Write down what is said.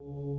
Oh.